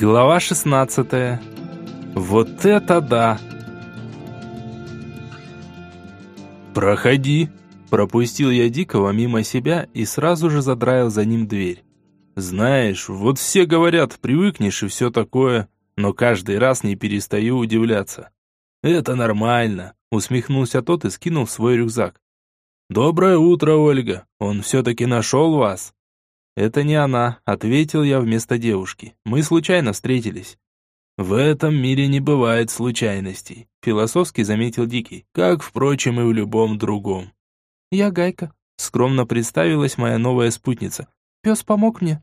Глава 16. Вот это да! «Проходи!» Пропустил я Дикого мимо себя и сразу же задраил за ним дверь. «Знаешь, вот все говорят, привыкнешь и все такое, но каждый раз не перестаю удивляться». «Это нормально», — усмехнулся тот и скинул свой рюкзак. «Доброе утро, Ольга. Он все-таки нашел вас?» «Это не она», — ответил я вместо девушки. «Мы случайно встретились». «В этом мире не бывает случайностей», — философски заметил Дикий, как, впрочем, и в любом другом. «Я Гайка», — скромно представилась моя новая спутница. «Пес помог мне,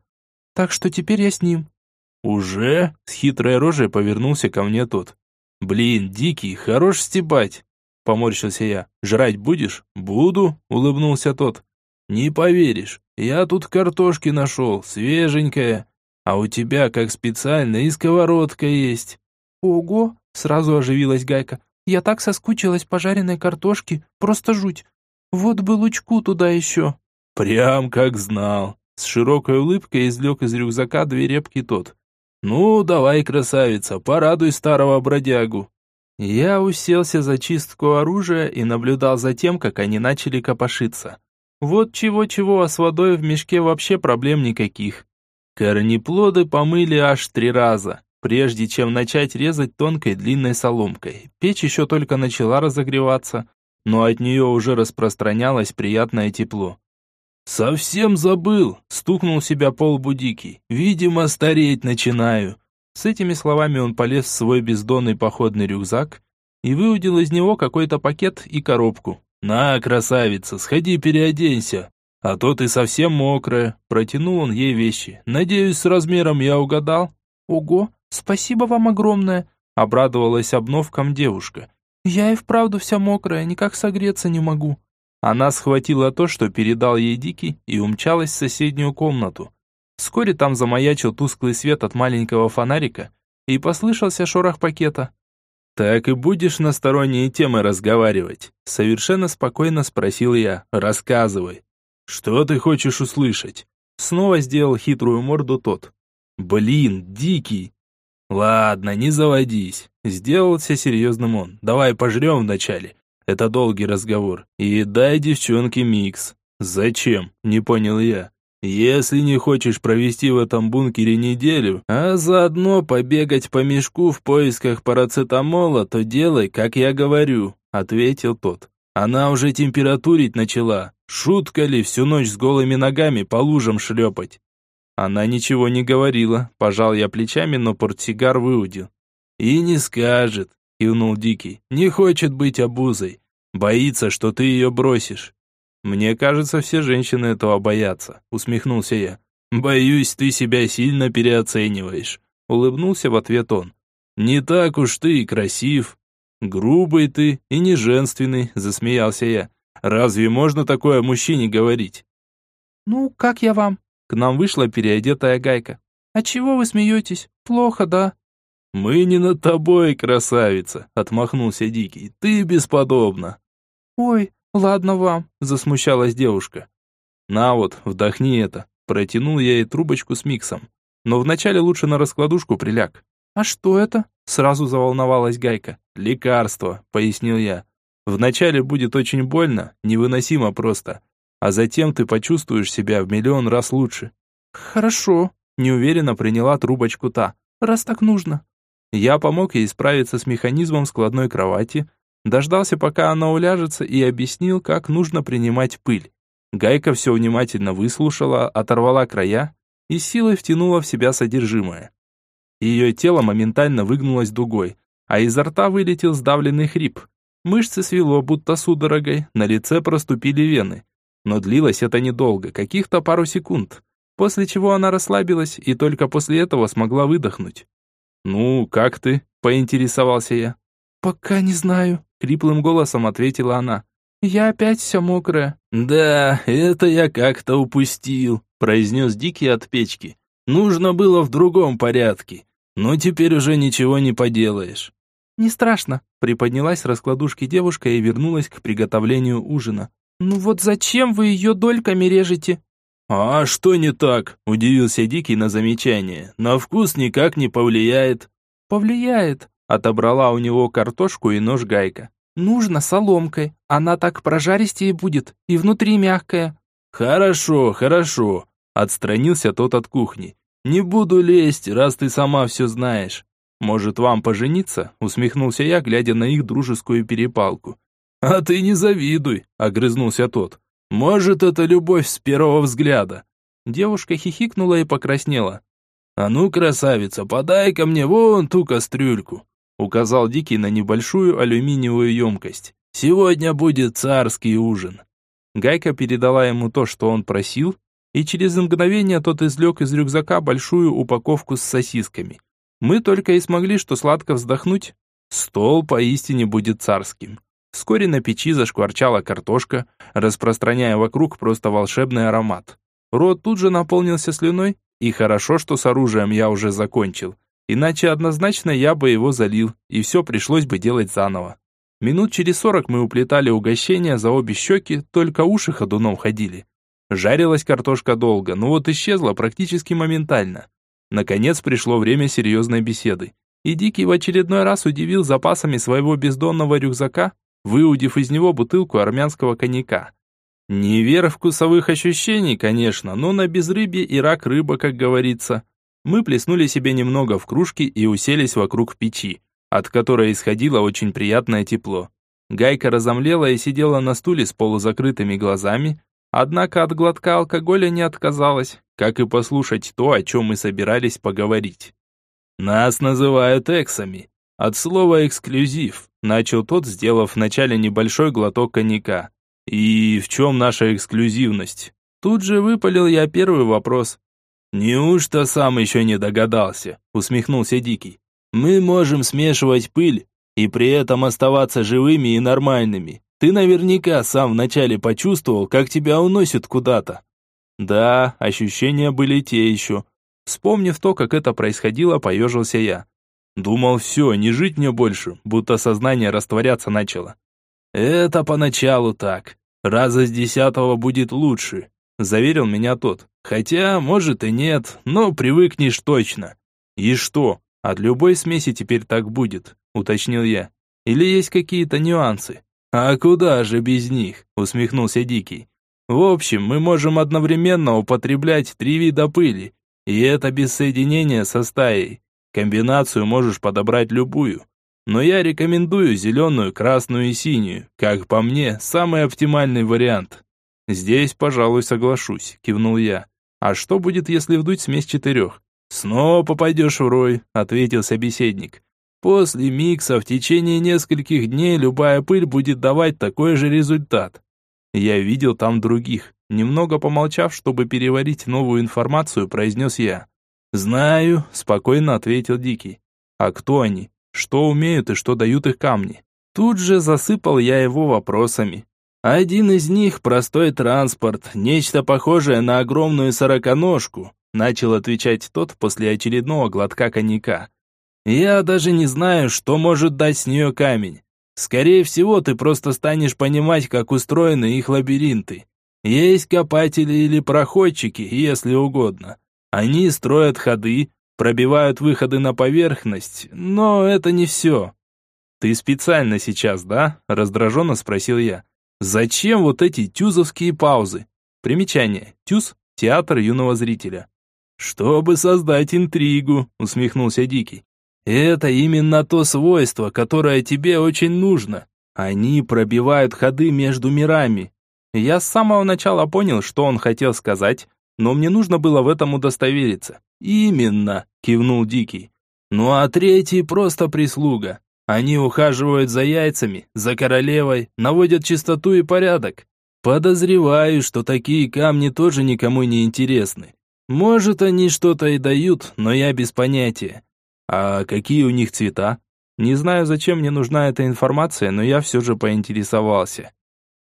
так что теперь я с ним». «Уже?» — с хитрой рожей повернулся ко мне тот. «Блин, Дикий, хорош стебать!» — поморщился я. «Жрать будешь?» «Буду», — улыбнулся тот. «Не поверишь, я тут картошки нашел, свеженькая, а у тебя как специально и сковородка есть». «Ого!» — сразу оживилась Гайка. «Я так соскучилась по жареной картошке, просто жуть. Вот бы лучку туда еще». «Прям как знал». С широкой улыбкой извлек из рюкзака две репки тот. «Ну, давай, красавица, порадуй старого бродягу». Я уселся за чистку оружия и наблюдал за тем, как они начали копошиться. Вот чего-чего, а с водой в мешке вообще проблем никаких. Корнеплоды помыли аж три раза, прежде чем начать резать тонкой длинной соломкой. Печь еще только начала разогреваться, но от нее уже распространялось приятное тепло. «Совсем забыл!» – стукнул себя по лбу Дикий. «Видимо, стареть начинаю!» С этими словами он полез в свой бездонный походный рюкзак и выудил из него какой-то пакет и коробку. «На, красавица, сходи переоденься, а то ты совсем мокрая», протянул он ей вещи. «Надеюсь, с размером я угадал?» «Ого, спасибо вам огромное», обрадовалась обновкам девушка. «Я и вправду вся мокрая, никак согреться не могу». Она схватила то, что передал ей Дикий, и умчалась в соседнюю комнату. Вскоре там замаячил тусклый свет от маленького фонарика, и послышался шорох пакета. «Так и будешь на сторонние темы разговаривать?» Совершенно спокойно спросил я. «Рассказывай». «Что ты хочешь услышать?» Снова сделал хитрую морду тот. «Блин, дикий!» «Ладно, не заводись», — сделался серьезным он. «Давай пожрем вначале. Это долгий разговор. И дай девчонке микс». «Зачем?» — не понял я. Если не хочешь провести в этом бункере неделю, а заодно побегать по мешку в поисках парацетамола, то делай, как я говорю», — ответил тот. «Она уже температурить начала. Шутка ли всю ночь с голыми ногами по лужам шлепать?» Она ничего не говорила, пожал я плечами, но портсигар выудил. «И не скажет», — кивнул Дикий, — «не хочет быть обузой. Боится, что ты ее бросишь. «Мне кажется, все женщины этого боятся», — усмехнулся я. «Боюсь, ты себя сильно переоцениваешь», — улыбнулся в ответ он. «Не так уж ты и красив. Грубый ты и не женственный», — засмеялся я. «Разве можно такое мужчине говорить?» «Ну, как я вам?» К нам вышла переодетая гайка. «А чего вы смеетесь? Плохо, да?» «Мы не над тобой, красавица», — отмахнулся Дикий. «Ты бесподобна». «Ой, «Ладно вам», – засмущалась девушка. «На вот, вдохни это», – протянул я ей трубочку с миксом. «Но вначале лучше на раскладушку приляг». «А что это?» – сразу заволновалась Гайка. «Лекарство», – пояснил я. «Вначале будет очень больно, невыносимо просто, а затем ты почувствуешь себя в миллион раз лучше». «Хорошо», – неуверенно приняла трубочку та, «раз так нужно». Я помог ей справиться с механизмом складной кровати, Дождался, пока она уляжется, и объяснил, как нужно принимать пыль. Гайка все внимательно выслушала, оторвала края и силой втянула в себя содержимое. Ее тело моментально выгнулось дугой, а изо рта вылетел сдавленный хрип. Мышцы свело, будто судорогой, на лице проступили вены. Но длилось это недолго, каких-то пару секунд, после чего она расслабилась и только после этого смогла выдохнуть. «Ну, как ты?» – поинтересовался я. «Пока не знаю», Хриплым голосом ответила она. «Я опять вся мокрая». «Да, это я как-то упустил», произнес Дикий от печки. «Нужно было в другом порядке, но теперь уже ничего не поделаешь». «Не страшно», приподнялась с раскладушки девушка и вернулась к приготовлению ужина. «Ну вот зачем вы ее дольками режете?» «А что не так?» – удивился Дикий на замечание. «На вкус никак не повлияет». «Повлияет», – отобрала у него картошку и нож гайка. «Нужно соломкой, она так прожаристее будет, и внутри мягкая». «Хорошо, хорошо», – отстранился тот от кухни. «Не буду лезть, раз ты сама все знаешь. Может, вам пожениться?» – усмехнулся я, глядя на их дружескую перепалку. «А ты не завидуй», – огрызнулся тот. Может, это любовь с первого взгляда. Девушка хихикнула и покраснела. А ну, красавица, подай-ка мне вон ту кастрюльку, указал Дикий на небольшую алюминиевую емкость. Сегодня будет царский ужин. Гайка передала ему то, что он просил, и через мгновение тот извлек из рюкзака большую упаковку с сосисками. Мы только и смогли что сладко вздохнуть. Стол поистине будет царским. Вскоре на печи зашкварчала картошка, распространяя вокруг просто волшебный аромат. Рот тут же наполнился слюной, и хорошо, что с оружием я уже закончил. Иначе однозначно я бы его залил, и все пришлось бы делать заново. Минут через сорок мы уплетали угощения за обе щеки, только уши ходуном ходили. Жарилась картошка долго, но вот исчезла практически моментально. Наконец пришло время серьезной беседы. И Дикий в очередной раз удивил запасами своего бездонного рюкзака, выудив из него бутылку армянского коньяка. Не вера вкусовых ощущений, конечно, но на безрыбье и рак рыба, как говорится. Мы плеснули себе немного в кружки и уселись вокруг печи, от которой исходило очень приятное тепло. Гайка разомлела и сидела на стуле с полузакрытыми глазами, однако от глотка алкоголя не отказалась, как и послушать то, о чем мы собирались поговорить. «Нас называют эксами», от слова «эксклюзив» начал тот, сделав вначале небольшой глоток коньяка. «И в чем наша эксклюзивность?» Тут же выпалил я первый вопрос. «Неужто сам еще не догадался?» усмехнулся Дикий. «Мы можем смешивать пыль и при этом оставаться живыми и нормальными. Ты наверняка сам вначале почувствовал, как тебя уносит куда-то». Да, ощущения были те еще. Вспомнив то, как это происходило, поежился я. Думал, все, не жить мне больше, будто сознание растворяться начало. Это поначалу так. Раза с десятого будет лучше, заверил меня тот. Хотя, может и нет, но привыкнешь точно. И что, от любой смеси теперь так будет, уточнил я. Или есть какие-то нюансы? А куда же без них, усмехнулся Дикий. В общем, мы можем одновременно употреблять три вида пыли, и это без соединения со стаей. Комбинацию можешь подобрать любую. Но я рекомендую зеленую, красную и синюю. Как по мне, самый оптимальный вариант. Здесь, пожалуй, соглашусь, кивнул я. А что будет, если вдуть смесь четырех? Снова попадешь в рой, ответил собеседник. После микса в течение нескольких дней любая пыль будет давать такой же результат. Я видел там других. Немного помолчав, чтобы переварить новую информацию, произнес я. «Знаю», – спокойно ответил Дикий. «А кто они? Что умеют и что дают их камни?» Тут же засыпал я его вопросами. «Один из них – простой транспорт, нечто похожее на огромную сороконожку», – начал отвечать тот после очередного глотка коньяка. «Я даже не знаю, что может дать с нее камень. Скорее всего, ты просто станешь понимать, как устроены их лабиринты. Есть копатели или проходчики, если угодно. Они строят ходы, пробивают выходы на поверхность, но это не все. «Ты специально сейчас, да?» – раздраженно спросил я. «Зачем вот эти тюзовские паузы?» Примечание. Тюз – театр юного зрителя. «Чтобы создать интригу», – усмехнулся Дикий. «Это именно то свойство, которое тебе очень нужно. Они пробивают ходы между мирами». Я с самого начала понял, что он хотел сказать, но мне нужно было в этом удостовериться. «Именно», – кивнул Дикий. «Ну а третий просто прислуга. Они ухаживают за яйцами, за королевой, наводят чистоту и порядок. Подозреваю, что такие камни тоже никому не интересны. Может, они что-то и дают, но я без понятия. А какие у них цвета? Не знаю, зачем мне нужна эта информация, но я все же поинтересовался.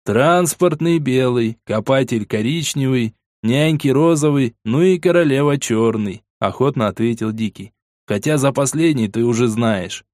Транспортный белый, копатель коричневый, «Няньки розовый, ну и королева черный», – охотно ответил Дикий. «Хотя за последний ты уже знаешь».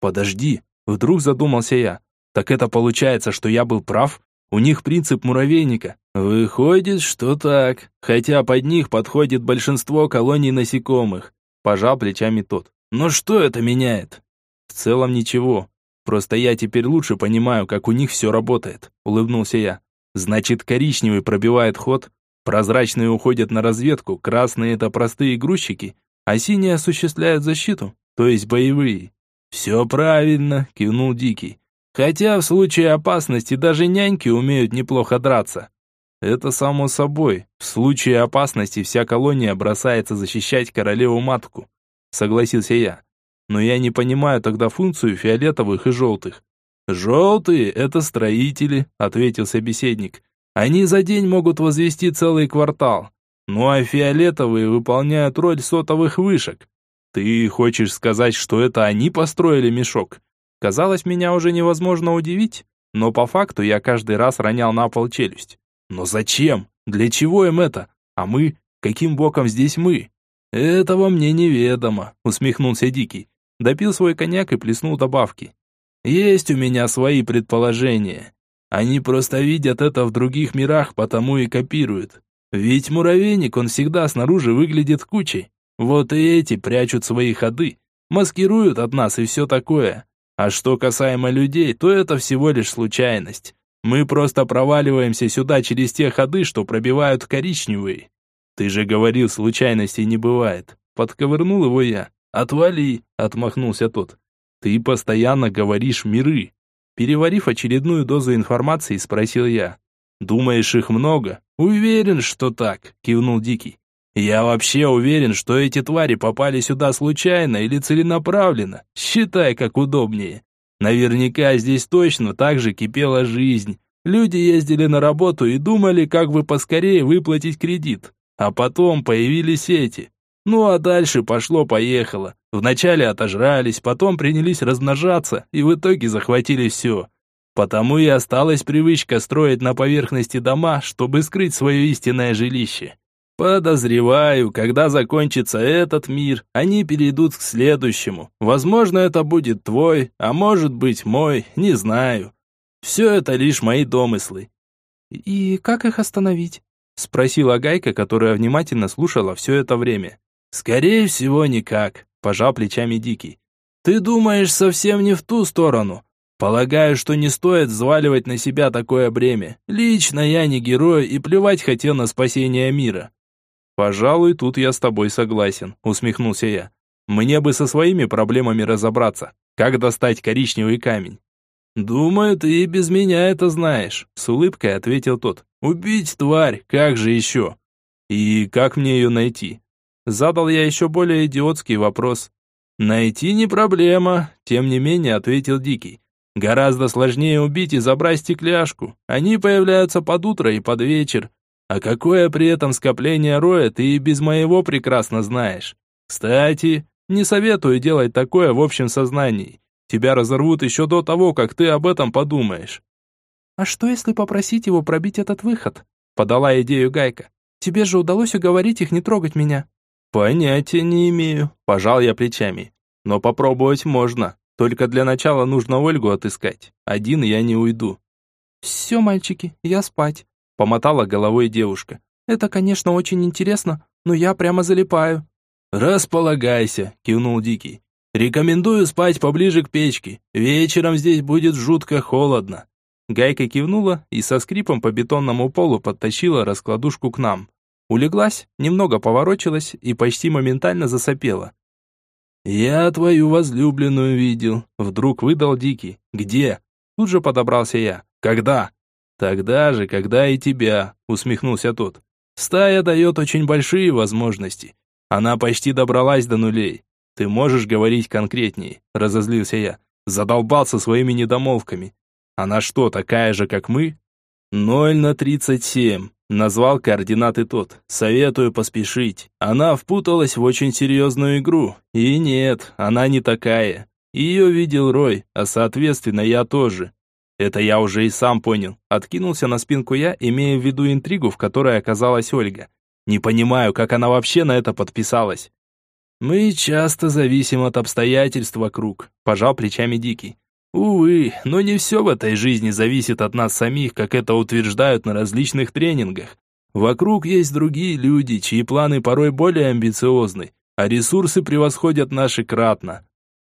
«Подожди», – вдруг задумался я. «Так это получается, что я был прав? У них принцип муравейника. Выходит, что так. Хотя под них подходит большинство колоний насекомых. Пожал плечами тот. Но что это меняет? В целом ничего. Просто я теперь лучше понимаю, как у них все работает. Улыбнулся я. Значит, коричневый пробивает ход, прозрачные уходят на разведку, красные это простые грузчики, а синие осуществляют защиту, то есть боевые. Все правильно, кивнул Дикий. Хотя в случае опасности даже няньки умеют неплохо драться. Это само собой. В случае опасности вся колония бросается защищать королеву-матку. Согласился я. Но я не понимаю тогда функцию фиолетовых и желтых. «Желтые — это строители», — ответил собеседник. «Они за день могут возвести целый квартал. Ну а фиолетовые выполняют роль сотовых вышек. Ты хочешь сказать, что это они построили мешок? Казалось, меня уже невозможно удивить, но по факту я каждый раз ронял на пол челюсть. Но зачем? Для чего им это? А мы? Каким боком здесь мы? Этого мне неведомо, усмехнулся Дикий. Допил свой коньяк и плеснул добавки. Есть у меня свои предположения. Они просто видят это в других мирах, потому и копируют. Ведь муравейник, он всегда снаружи выглядит кучей. Вот и эти прячут свои ходы, маскируют от нас и все такое. А что касаемо людей, то это всего лишь случайность. Мы просто проваливаемся сюда через те ходы, что пробивают коричневые. Ты же говорил, случайностей не бывает. Подковырнул его я. Отвали, отмахнулся тот. Ты постоянно говоришь миры. Переварив очередную дозу информации, спросил я. Думаешь, их много? Уверен, что так, кивнул Дикий. Я вообще уверен, что эти твари попали сюда случайно или целенаправленно. Считай, как удобнее. Наверняка здесь точно так же кипела жизнь. Люди ездили на работу и думали, как бы поскорее выплатить кредит. А потом появились эти. Ну а дальше пошло-поехало. Вначале отожрались, потом принялись размножаться и в итоге захватили все. Потому и осталась привычка строить на поверхности дома, чтобы скрыть свое истинное жилище. Подозреваю, когда закончится этот мир, они перейдут к следующему. Возможно, это будет твой, а может быть мой, не знаю. Все это лишь мои домыслы. И как их остановить? Спросила Гайка, которая внимательно слушала все это время. Скорее всего, никак, пожал плечами Дикий. Ты думаешь совсем не в ту сторону. Полагаю, что не стоит взваливать на себя такое бремя. Лично я не герой и плевать хотел на спасение мира. «Пожалуй, тут я с тобой согласен», — усмехнулся я. «Мне бы со своими проблемами разобраться. Как достать коричневый камень?» «Думаю, ты и без меня это знаешь», — с улыбкой ответил тот. «Убить тварь, как же еще?» «И как мне ее найти?» Задал я еще более идиотский вопрос. «Найти не проблема», — тем не менее ответил Дикий. «Гораздо сложнее убить и забрать стекляшку. Они появляются под утро и под вечер. А какое при этом скопление роя, ты и без моего прекрасно знаешь. Кстати, не советую делать такое в общем сознании. Тебя разорвут еще до того, как ты об этом подумаешь. А что, если попросить его пробить этот выход? Подала идею Гайка. Тебе же удалось уговорить их не трогать меня. Понятия не имею, пожал я плечами. Но попробовать можно. Только для начала нужно Ольгу отыскать. Один я не уйду. Все, мальчики, я спать. Помотала головой девушка. «Это, конечно, очень интересно, но я прямо залипаю». «Располагайся», — кивнул Дикий. «Рекомендую спать поближе к печке. Вечером здесь будет жутко холодно». Гайка кивнула и со скрипом по бетонному полу подтащила раскладушку к нам. Улеглась, немного поворочилась и почти моментально засопела. «Я твою возлюбленную видел», — вдруг выдал Дикий. «Где?» Тут же подобрался я. «Когда?» «Тогда же, когда и тебя», — усмехнулся тот. «Стая дает очень большие возможности. Она почти добралась до нулей. Ты можешь говорить конкретней?» — разозлился я. Задолбался своими недомолвками. «Она что, такая же, как мы?» «Ноль на тридцать семь», — назвал координаты тот. «Советую поспешить. Она впуталась в очень серьезную игру. И нет, она не такая. Ее видел Рой, а соответственно я тоже. Это я уже и сам понял. Откинулся на спинку я, имея в виду интригу, в которой оказалась Ольга. Не понимаю, как она вообще на это подписалась. Мы часто зависим от обстоятельств вокруг, пожал плечами Дикий. Увы, но не все в этой жизни зависит от нас самих, как это утверждают на различных тренингах. Вокруг есть другие люди, чьи планы порой более амбициозны, а ресурсы превосходят наши кратно.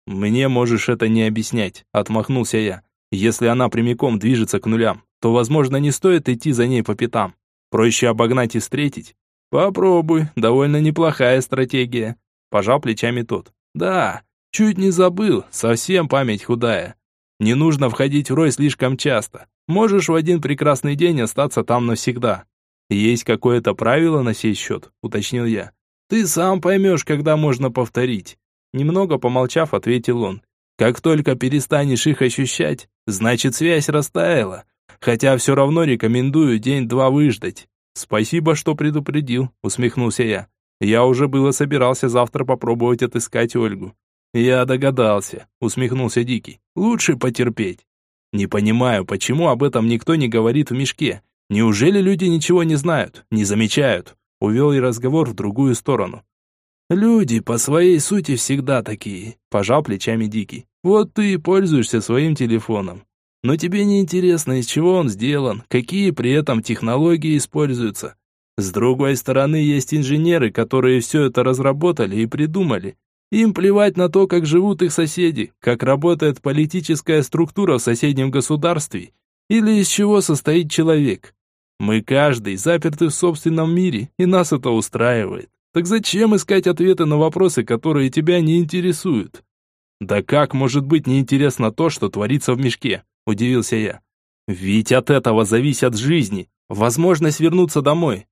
Мне можешь это не объяснять, отмахнулся я. Если она прямиком движется к нулям, то, возможно, не стоит идти за ней по пятам. Проще обогнать и встретить. Попробуй, довольно неплохая стратегия. Пожал плечами тот. Да, чуть не забыл, совсем память худая. Не нужно входить в рой слишком часто. Можешь в один прекрасный день остаться там навсегда. Есть какое-то правило на сей счет, уточнил я. Ты сам поймешь, когда можно повторить. Немного помолчав, ответил он. Как только перестанешь их ощущать, значит связь растаяла. Хотя все равно рекомендую день-два выждать. Спасибо, что предупредил, усмехнулся я. Я уже было собирался завтра попробовать отыскать Ольгу. «Я догадался», — усмехнулся Дикий. «Лучше потерпеть». «Не понимаю, почему об этом никто не говорит в мешке? Неужели люди ничего не знают, не замечают?» Увел и разговор в другую сторону. «Люди по своей сути всегда такие», – пожал плечами Дикий. «Вот ты и пользуешься своим телефоном. Но тебе не интересно, из чего он сделан, какие при этом технологии используются. С другой стороны, есть инженеры, которые все это разработали и придумали, им плевать на то, как живут их соседи, как работает политическая структура в соседнем государстве или из чего состоит человек. Мы каждый заперты в собственном мире, и нас это устраивает. Так зачем искать ответы на вопросы, которые тебя не интересуют? Да как может быть неинтересно то, что творится в мешке? Удивился я. Ведь от этого зависят жизни, возможность вернуться домой,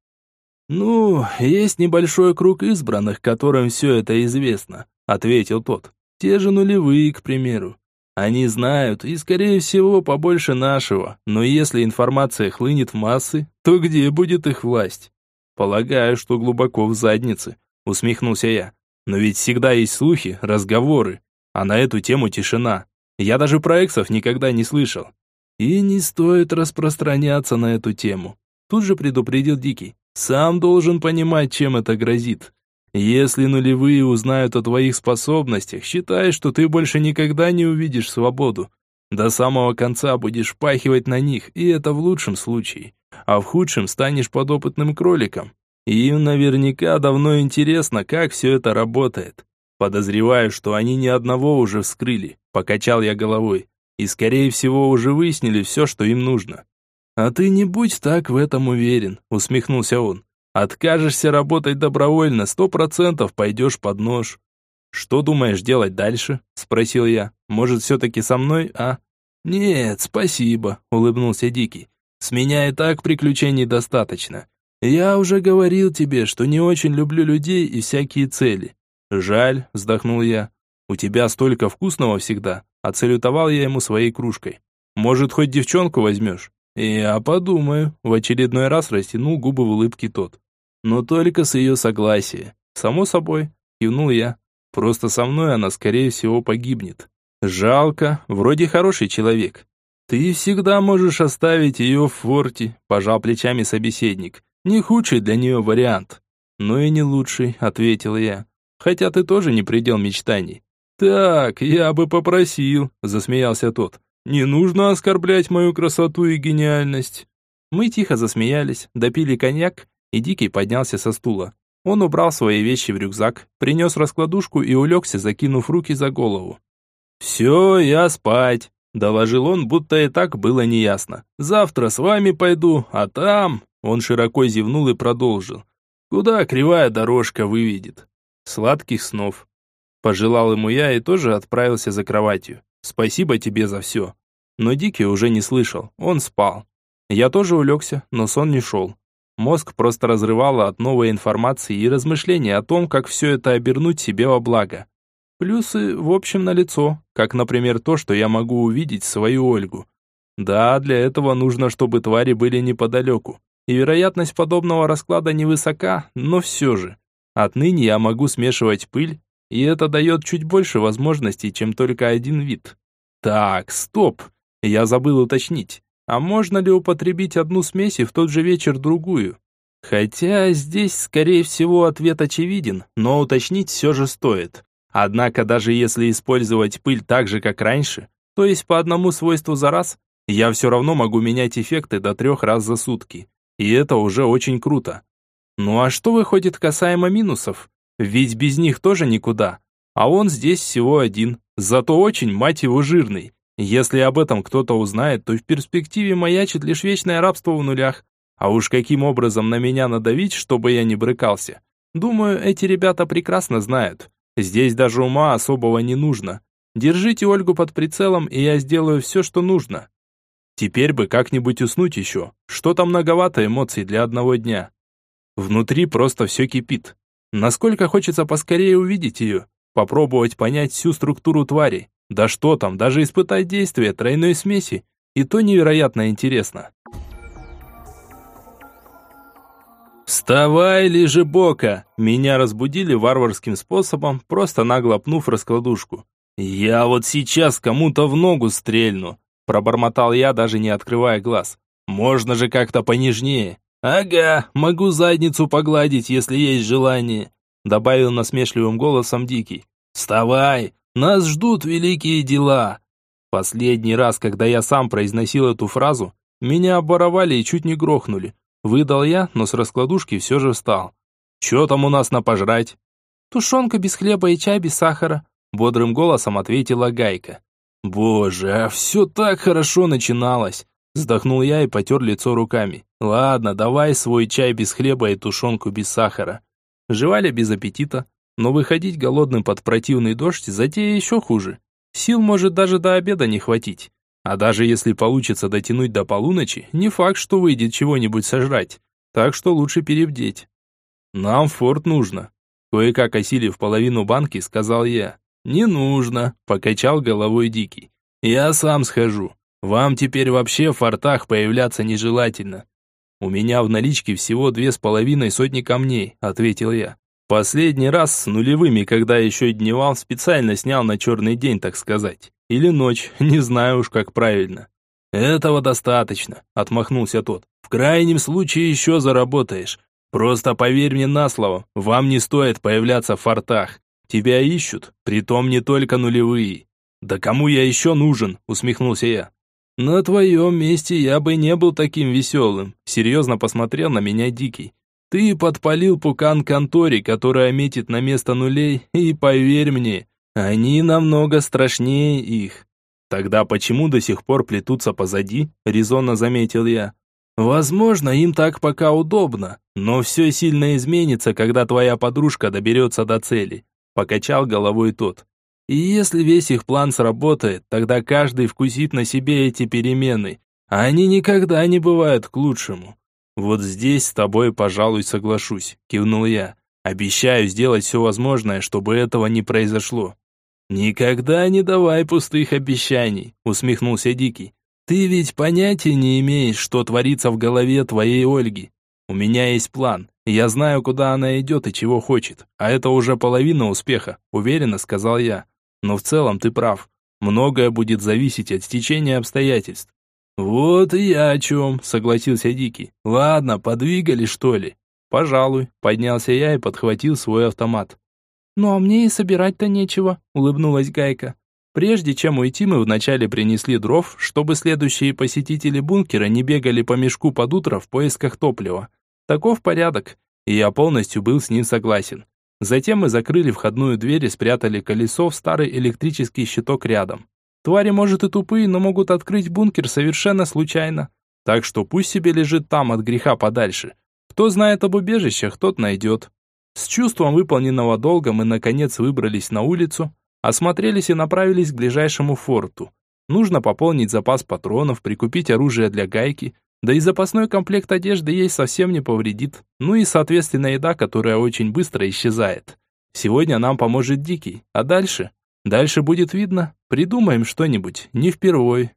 «Ну, есть небольшой круг избранных, которым все это известно», — ответил тот. «Те же нулевые, к примеру. Они знают, и, скорее всего, побольше нашего, но если информация хлынет в массы, то где будет их власть?» «Полагаю, что глубоко в заднице», — усмехнулся я. «Но ведь всегда есть слухи, разговоры, а на эту тему тишина. Я даже про эксов никогда не слышал». «И не стоит распространяться на эту тему», — тут же предупредил Дикий. Сам должен понимать, чем это грозит. Если нулевые узнают о твоих способностях, считай, что ты больше никогда не увидишь свободу. До самого конца будешь пахивать на них, и это в лучшем случае. А в худшем станешь подопытным кроликом. И им наверняка давно интересно, как все это работает. Подозреваю, что они ни одного уже вскрыли, покачал я головой. И скорее всего уже выяснили все, что им нужно. «А ты не будь так в этом уверен», — усмехнулся он. «Откажешься работать добровольно, сто процентов пойдешь под нож». «Что думаешь делать дальше?» — спросил я. «Может, все-таки со мной, а?» «Нет, спасибо», — улыбнулся Дикий. «С меня и так приключений достаточно. Я уже говорил тебе, что не очень люблю людей и всякие цели». «Жаль», — вздохнул я. «У тебя столько вкусного всегда», — оцелютовал я ему своей кружкой. «Может, хоть девчонку возьмешь?» «Я подумаю», — в очередной раз растянул губы в улыбке тот. «Но только с ее согласия. Само собой», — кивнул я. «Просто со мной она, скорее всего, погибнет. Жалко, вроде хороший человек». «Ты всегда можешь оставить ее в форте», — пожал плечами собеседник. «Не худший для нее вариант». «Ну и не лучший», — ответил я. «Хотя ты тоже не предел мечтаний». «Так, я бы попросил», — засмеялся тот. Не нужно оскорблять мою красоту и гениальность. Мы тихо засмеялись, допили коньяк, и Дикий поднялся со стула. Он убрал свои вещи в рюкзак, принес раскладушку и улегся, закинув руки за голову. «Все, я спать», — доложил он, будто и так было неясно. «Завтра с вами пойду, а там...» Он широко зевнул и продолжил. «Куда кривая дорожка выведет?» «Сладких снов». Пожелал ему я и тоже отправился за кроватью. «Спасибо тебе за все. Но Дикий уже не слышал, он спал. Я тоже улегся, но сон не шел. Мозг просто разрывало от новой информации и размышления о том, как все это обернуть себе во благо. Плюсы, в общем, налицо, как, например, то, что я могу увидеть свою Ольгу. Да, для этого нужно, чтобы твари были неподалеку. И вероятность подобного расклада невысока, но все же. Отныне я могу смешивать пыль, и это дает чуть больше возможностей, чем только один вид. Так, стоп. Я забыл уточнить, а можно ли употребить одну смесь и в тот же вечер другую? Хотя здесь, скорее всего, ответ очевиден, но уточнить все же стоит. Однако даже если использовать пыль так же, как раньше, то есть по одному свойству за раз, я все равно могу менять эффекты до трех раз за сутки. И это уже очень круто. Ну а что выходит касаемо минусов? Ведь без них тоже никуда. А он здесь всего один, зато очень, мать его, жирный. Если об этом кто-то узнает, то в перспективе маячит лишь вечное рабство в нулях. А уж каким образом на меня надавить, чтобы я не брыкался? Думаю, эти ребята прекрасно знают. Здесь даже ума особого не нужно. Держите Ольгу под прицелом, и я сделаю все, что нужно. Теперь бы как-нибудь уснуть еще. Что там многовато эмоций для одного дня. Внутри просто все кипит. Насколько хочется поскорее увидеть ее, попробовать понять всю структуру твари. Да что там, даже испытать действие тройной смеси. И то невероятно интересно. «Вставай, лежи бока!» Меня разбудили варварским способом, просто нагло пнув раскладушку. «Я вот сейчас кому-то в ногу стрельну!» Пробормотал я, даже не открывая глаз. «Можно же как-то понежнее!» «Ага, могу задницу погладить, если есть желание», добавил насмешливым голосом Дикий. «Вставай, нас ждут великие дела!» Последний раз, когда я сам произносил эту фразу, меня оборовали и чуть не грохнули. Выдал я, но с раскладушки все же встал. «Че там у нас на пожрать?» «Тушенка без хлеба и чай без сахара», бодрым голосом ответила Гайка. «Боже, а все так хорошо начиналось!» Вздохнул я и потер лицо руками. «Ладно, давай свой чай без хлеба и тушенку без сахара». Жевали без аппетита, но выходить голодным под противный дождь затея еще хуже. Сил может даже до обеда не хватить. А даже если получится дотянуть до полуночи, не факт, что выйдет чего-нибудь сожрать. Так что лучше перебдеть. Нам форт нужно. Кое-как осилив половину банки, сказал я. Не нужно, покачал головой Дикий. Я сам схожу. Вам теперь вообще в фортах появляться нежелательно. У меня в наличке всего две с половиной сотни камней, ответил я. Последний раз с нулевыми, когда еще дневал, специально снял на черный день, так сказать. Или ночь, не знаю уж как правильно. Этого достаточно, отмахнулся тот. В крайнем случае еще заработаешь. Просто поверь мне на слово, вам не стоит появляться в фортах. Тебя ищут, притом не только нулевые. Да кому я еще нужен, усмехнулся я. На твоем месте я бы не был таким веселым, серьезно посмотрел на меня Дикий. Ты подпалил пукан конторе, которая метит на место нулей, и поверь мне, они намного страшнее их. Тогда почему до сих пор плетутся позади? Резонно заметил я. Возможно, им так пока удобно, но все сильно изменится, когда твоя подружка доберется до цели. Покачал головой тот. И если весь их план сработает, тогда каждый вкусит на себе эти перемены. А они никогда не бывают к лучшему. Вот здесь с тобой, пожалуй, соглашусь, кивнул я. Обещаю сделать все возможное, чтобы этого не произошло. «Никогда не давай пустых обещаний», — усмехнулся Дикий. «Ты ведь понятия не имеешь, что творится в голове твоей Ольги. У меня есть план. Я знаю, куда она идет и чего хочет. А это уже половина успеха», — уверенно сказал я. «Но в целом ты прав. Многое будет зависеть от стечения обстоятельств». «Вот и я о чем», — согласился Дикий. «Ладно, подвигали, что ли?» «Пожалуй», — поднялся я и подхватил свой автомат. «Ну а мне и собирать-то нечего», — улыбнулась Гайка. Прежде чем уйти, мы вначале принесли дров, чтобы следующие посетители бункера не бегали по мешку под утро в поисках топлива. Таков порядок, и я полностью был с ним согласен. Затем мы закрыли входную дверь и спрятали колесо в старый электрический щиток рядом. Твари, может, и тупые, но могут открыть бункер совершенно случайно. Так что пусть себе лежит там от греха подальше. Кто знает об убежищах, тот найдет. С чувством выполненного долга мы наконец выбрались на улицу, осмотрелись и направились к ближайшему форту. Нужно пополнить запас патронов, прикупить оружие для гайки, да и запасной комплект одежды ей совсем не повредит. Ну и, соответственно, еда, которая очень быстро исчезает. Сегодня нам поможет Дикий, а дальше? Дальше будет видно. Придумаем что-нибудь, не впервой.